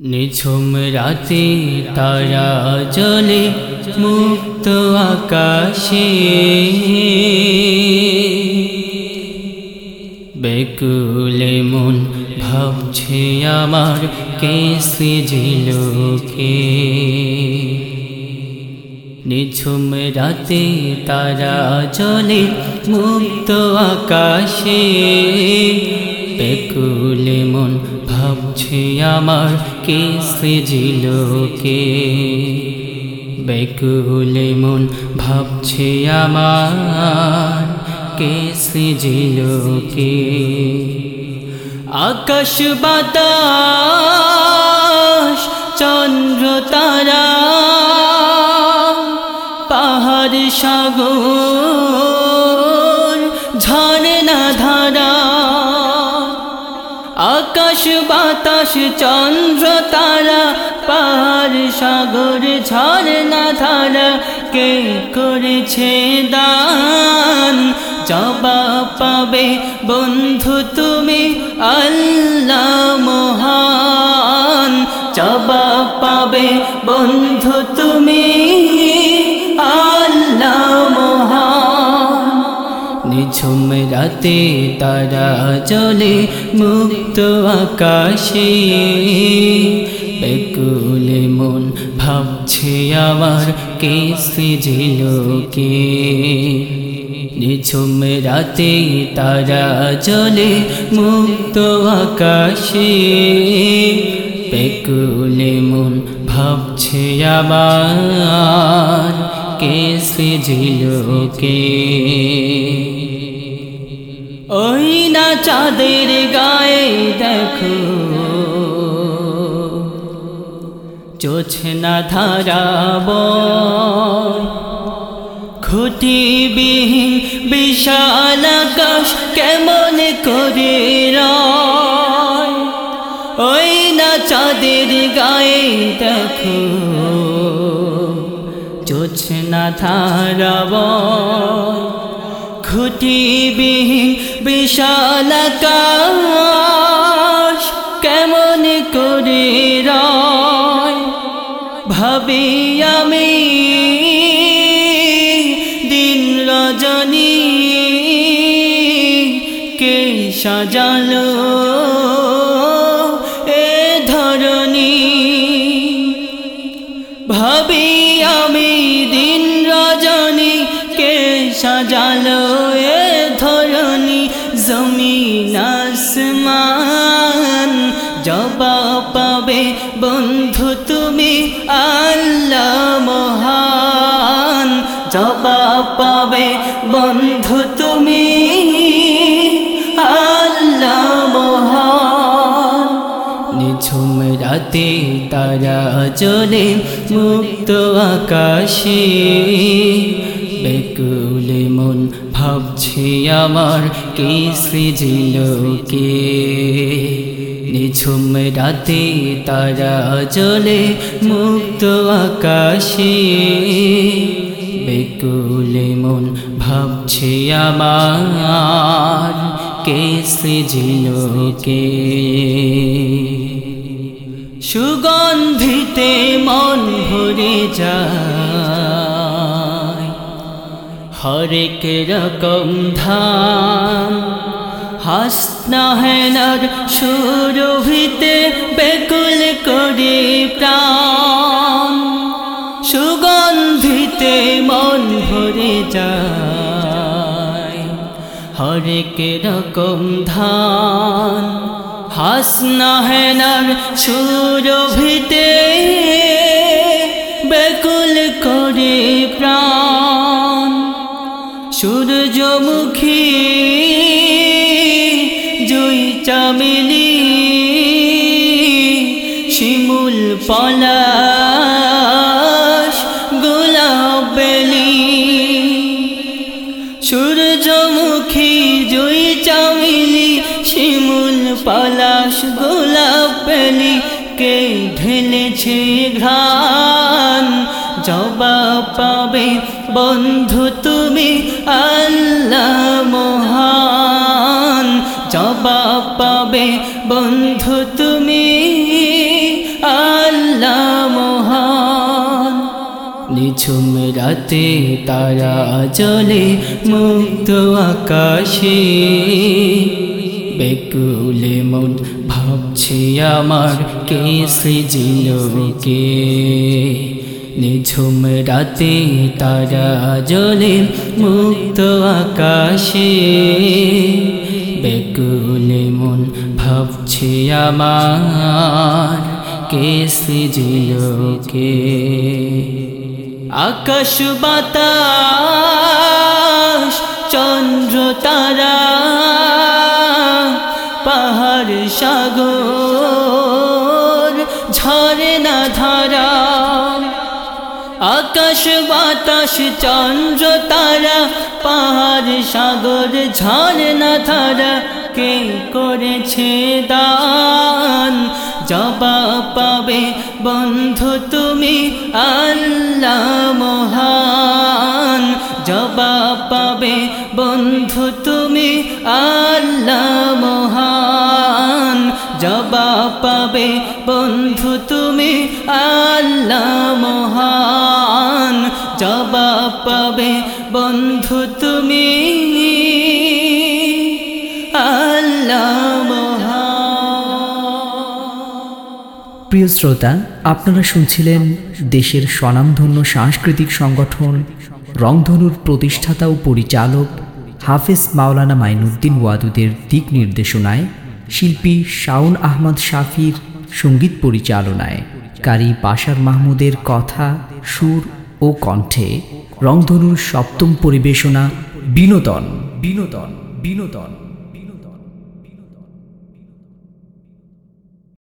নিঝুম রাতে তারা জলে মুক্ত আকাশে। বেকুলে মন ভাবছে আমার কেসে ঝিলকে নিঝুম রাতে তারা জলে মুক্ত আকাশে। বেকুলে মন ভাবছে আমার কেসে ঝিলকে বেকুলে মন ভাবছে আমার কেসে ঝিলকে আকাশ বাতাস চন্দ্র তারা পাহাড় সাগর আকাশ বাতাস, চন্দ্র তারা, পাহাড়, সাগর, ঝর্ণা ধারা কে করেছে দান? জবাব পাবে বন্ধু তুমি আল্লাহ মহান। জবাব পাবে বন্ধু তুমি রাতে তারা জলে মুক্ত আকাশে। বেকুলে মন ভাবছে আমার কেসে ঝিলকে নিঝুম রাতে তারা জলে মুক্ত আকাশে। বেকুলে মন ভাবছে আমার কেসে ঝিলকে ওই না চাঁদের গায়ে দেখো। চোছে না ধারাব খুঁটিবিহীন বিশাল আকাশ কেমন করে ওই না চাঁদের গায়ে দেখো। চোছে না ধারাব খুঁটিবিহীন বিশাল আকাশ কেমন করে রয়? ভাবি আমি দিন রজনী কে সাজালো এ ধরনী ভাবি আমি দিন রজনী কে সাজালো? বন্ধু, তুমি আল্লাহ মহান। জবাব পাবে বন্ধু, তুমি আল্লাহ মহান। নিঝুম রাতে তারা জলে মুক্ত আকাশে বেকুলে মন ভাবছে আমার কেসে ঝিলকে নিঝুম রাতে তারা জলে মুক্ত আকাশে। বেকুলে মন ভাবছে আমার কেসে ঝিলকে সুগন্ধিতে মন ভরে যায়। হরেক রকম ধান হাসনা হেনার সুরভিতে বেকুল করে প্রাণ সুগন্ধিতে মন ভরে যায় হরেক রকম ধান হাসনা হেনার সুরভিতে বেকুল করে প্রাণ সূর্যমুখী জুই চামেলি, শিমুল পলাশ, গোলাপ বেলি। সূর্যমুখী জুই চামেলি, শিমুল পলাশ, গোলাপ বেলি। কে ঢেলেছে ঘ্রাণ পাবে বন্ধু তুমি আল্লাহ মহান। জবাব পাবে বন্ধু তুমি আল্লাহ মহান। নিঝুম রাতে তারা জলে মুক্ত আকাশে। বেকুলে মন ভাবছি আমার কে সৃজিল নিঝুম রাতে তারা জলে মুক্ত আকাশে। বেকুলে মন ভাবছে আমার, কে সৃজিল কে আকাশ বাতাস, চন্দ্র তারা, পাহাড় সাগর, ঝরে না আকাশ, বাতাস, চন্দ্র, তারা, পাহাড়, সাগর ঝরে না ধারা কে করেছে দান? জবাব পাবে বন্ধু তুমি আল্লাহ মহান। জবাব পাবে বন্ধু তুমি আল্লাহ মহান। জবাব পাবে জবাব পাবে বন্ধু তুমি। প্রিয় শ্রোতা, আপনারা শুনছিলেন দেশের স্বনামধন্য সাংস্কৃতিক সংগঠন, রংধনুর প্রতিষ্ঠাতা ও পরিচালক হাফেজ মাওলানা মাইনুদ্দিন ওয়াদুদের দিক নির্দেশনায়, শিল্পী শাউন আহমদ শাফির সংগীত পরিচালনায়, কারি পাশার মাহমুদের কথা, সুর ও কণ্ঠে রংধনুর সপ্তম পরিবেশনা বিনোদন বিনোদন বিনোদন।